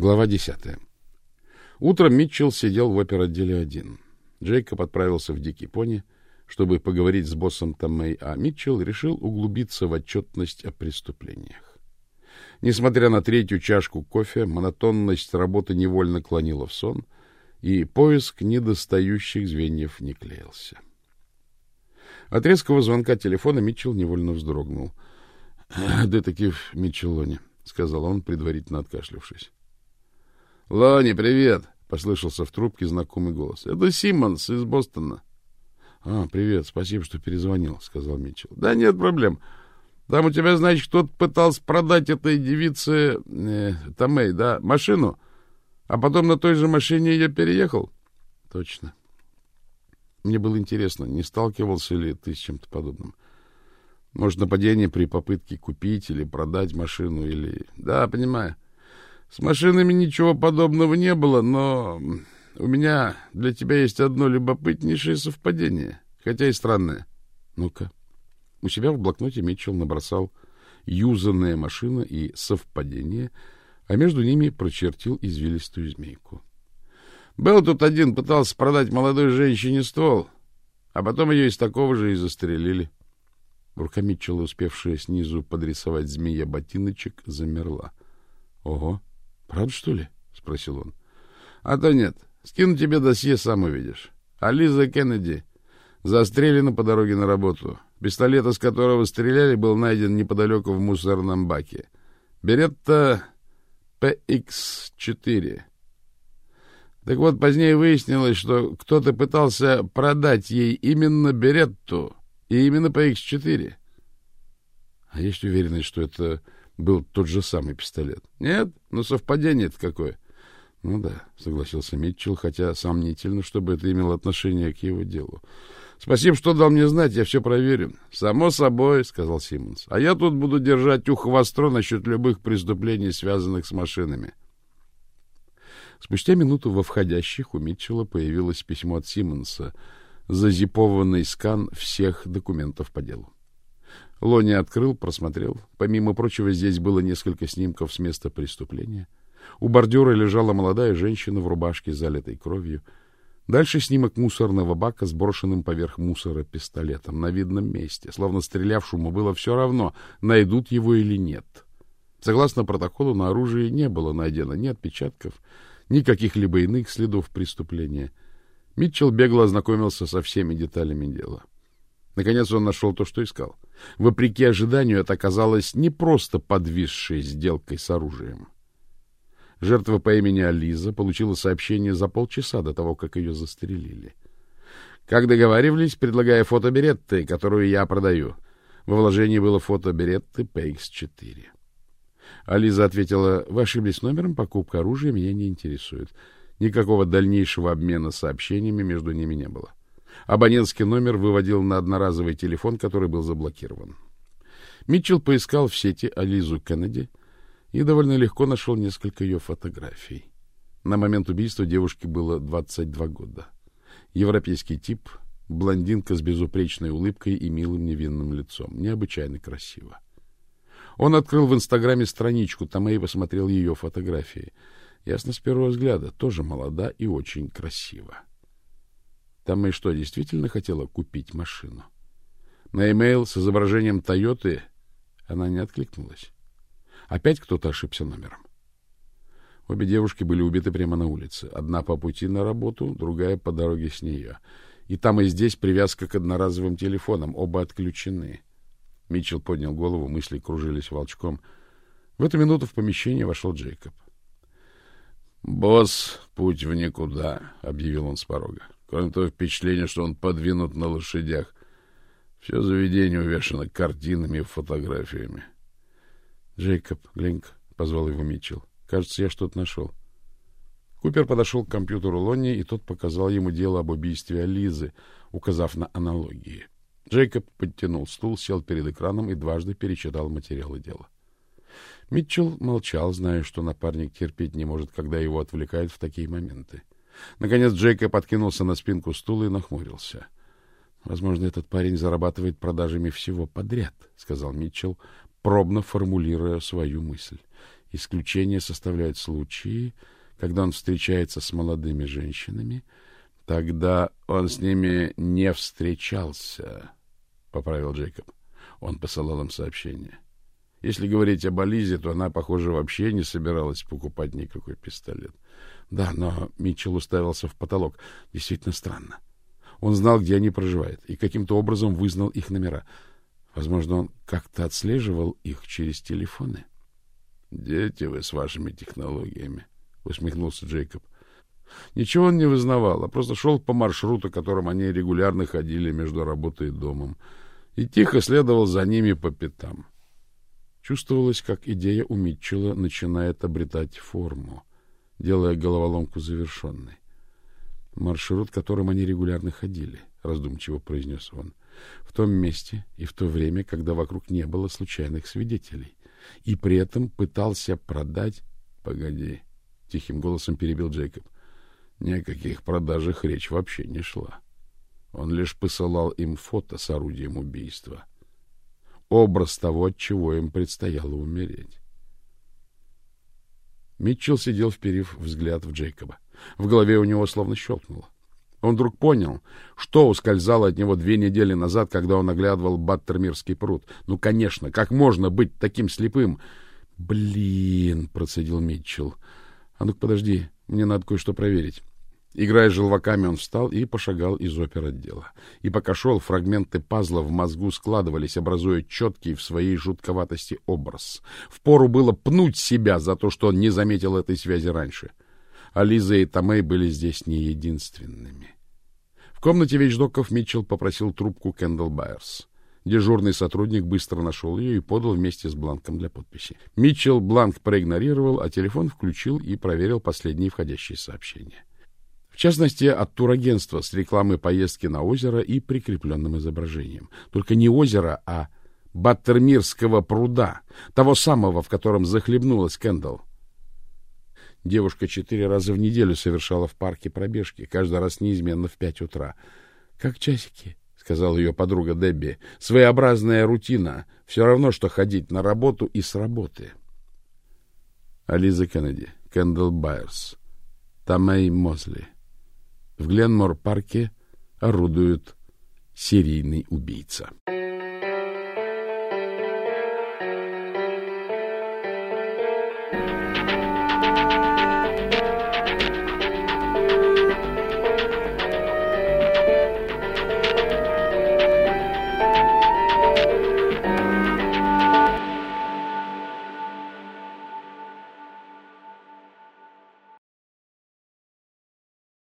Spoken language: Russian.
Глава десятая. Утром Митчелл сидел в оперотделе один. Джейкоб отправился в Дикий Пони, чтобы поговорить с боссом Томмей, а Митчелл решил углубиться в отчетность о преступлениях. Несмотря на третью чашку кофе, монотонность работы невольно клонила в сон, и поиск недостающих звеньев не клеился. От резкого звонка телефона Митчелл невольно вздрогнул. — Детектив Митчеллони, — сказал он, предварительно откашлявшись. — Лони, привет! — послышался в трубке знакомый голос. — Это Симмонс из Бостона. — А, привет, спасибо, что перезвонил, — сказал Митчелл. — Да нет проблем. Там у тебя, значит, кто-то пытался продать этой девице э, Томей, да, машину, а потом на той же машине ее переехал? — Точно. Мне было интересно, не сталкивался ли ты с чем-то подобным. Может, нападение при попытке купить или продать машину, или... Да, понимаю. — с машинами ничего подобного не было, но у меня для тебя есть одно любопытнейшее совпадение, хотя и странное. Ну-ка. У себя в блокноте Митчелл набросал юзанная машина и совпадение, а между ними прочертил извилистую змейку. Был тут один, пытался продать молодой женщине ствол, а потом ее из такого же и застрелили. Рука Митчелла, успевшая снизу подрисовать змея ботиночек, замерла. — Ого! Правда, что ли? спросил он. А то нет. Скину тебе досье, сам увидишь. А Лиза Кеннеди застрелена по дороге на работу. Пистолет, из которого стреляли, был найден неподалеку в мусорном баке. Беретта PX4. Так вот, позднее выяснилось, что кто-то пытался продать ей именно Беретту и именно PX4. А есть уверенность, что это был тот же самый пистолет. Нет? Ну, совпадение это какое? Ну да, согласился Митчелл, хотя сомнительно, чтобы это имело отношение к его делу. Спасибо, что дал мне знать, я все проверю. Само собой, сказал Симмонс. А я тут буду держать ухо востро насчет любых преступлений, связанных с машинами. Спустя минуту во входящих у Митчелла появилось письмо от Симмонса, зазипованный скан всех документов по делу. Лони открыл, просмотрел. Помимо прочего, здесь было несколько снимков с места преступления. У бордюра лежала молодая женщина в рубашке, залитой кровью. Дальше снимок мусорного бака с брошенным поверх мусора пистолетом на видном месте. Словно стрелявшему было все равно, найдут его или нет. Согласно протоколу, на оружии не было найдено ни отпечатков, ни каких-либо иных следов преступления. Митчелл бегло ознакомился со всеми деталями дела. Наконец он нашел то, что искал. Вопреки ожиданию, это оказалось не просто подвисшей сделкой с оружием. Жертва по имени Ализа получила сообщение за полчаса до того, как ее застрелили. Как договаривались, предлагая фото Беретты, которую я продаю. Во вложении было фото Беретты PX4. Ализа ответила, вы ошиблись номером, покупка оружия меня не интересует. Никакого дальнейшего обмена сообщениями между ними не было. Абонентский номер выводил на одноразовый телефон, который был заблокирован. Митчелл поискал в сети Ализу Кеннеди и довольно легко нашел несколько ее фотографий. На момент убийства девушке было 22 года. Европейский тип, блондинка с безупречной улыбкой и милым невинным лицом, необычайно красиво. Он открыл в Инстаграме страничку, там и посмотрел ее фотографии. Ясно с первого взгляда, тоже молода и очень красива. Там и что, действительно хотела купить машину? На имейл с изображением Тойоты она не откликнулась. Опять кто-то ошибся номером. Обе девушки были убиты прямо на улице. Одна по пути на работу, другая по дороге с нее. И там и здесь привязка к одноразовым телефонам. Оба отключены. Митчелл поднял голову, мысли кружились волчком. В эту минуту в помещение вошел Джейкоб. — Босс, путь в никуда, — объявил он с порога. Кроме того, впечатление, что он подвинут на лошадях. Все заведение увешано картинами и фотографиями. — Джейкоб, глянь позвал его Митчелл. — Кажется, я что-то нашел. Купер подошел к компьютеру Лонни, и тот показал ему дело об убийстве Ализы, указав на аналогии. Джейкоб подтянул стул, сел перед экраном и дважды перечитал материалы дела. Митчелл молчал, зная, что напарник терпеть не может, когда его отвлекают в такие моменты. Наконец Джейкоб откинулся на спинку стула и нахмурился. Возможно, этот парень зарабатывает продажами всего подряд, сказал Митчелл, пробно формулируя свою мысль. Исключение составляют случаи, когда он встречается с молодыми женщинами, тогда он с ними не встречался, — поправил Джейкоб. Он посылал им сообщение. Если говорить об Ализе, то она, похоже, вообще не собиралась покупать никакой пистолет. Да, но Митчелл уставился в потолок. Действительно странно. Он знал, где они проживают, и каким-то образом вызнал их номера. Возможно, он как-то отслеживал их через телефоны. — Дети вы с вашими технологиями, — усмехнулся Джейкоб. Ничего он не вызнавал, а просто шел по маршруту, которым они регулярно ходили между работой и домом, и тихо следовал за ними по пятам. Чувствовалось, как идея у Митчелла начинает обретать форму, делая головоломку завершенной. Маршрут, которым они регулярно ходили, раздумчиво произнес он, в том месте и в то время, когда вокруг не было случайных свидетелей, и при этом пытался продать... Погоди, тихим голосом перебил Джейкоб. Ни о каких продажах речь вообще не шла. Он лишь посылал им фото с орудием убийства образ того, от чего им предстояло умереть. Митчелл сидел, вперив взгляд в Джейкоба. В голове у него словно щелкнуло. Он вдруг понял, что ускользало от него две недели назад, когда он оглядывал Баттермирский пруд. Ну, конечно, как можно быть таким слепым? Блин, процедил Митчелл. А ну-ка, подожди, мне надо кое-что проверить. Играя желваками, он встал и пошагал из опер отдела. И пока шел, фрагменты пазла в мозгу складывались, образуя четкий в своей жутковатости образ. Впору было пнуть себя за то, что он не заметил этой связи раньше. А Лиза и Томей были здесь не единственными. В комнате вещдоков Митчелл попросил трубку Кендалл Байерс. Дежурный сотрудник быстро нашел ее и подал вместе с бланком для подписи. Митчелл бланк проигнорировал, а телефон включил и проверил последние входящие сообщения частности, от турагентства с рекламой поездки на озеро и прикрепленным изображением. Только не озеро, а Баттермирского пруда, того самого, в котором захлебнулась Кендалл. Девушка четыре раза в неделю совершала в парке пробежки, каждый раз неизменно в пять утра. — Как часики, — сказала ее подруга Дебби. — Своеобразная рутина. Все равно, что ходить на работу и с работы. Ализа Кеннеди, Кендалл Байерс, Тамей Мозли — в Гленмор-парке орудует серийный убийца.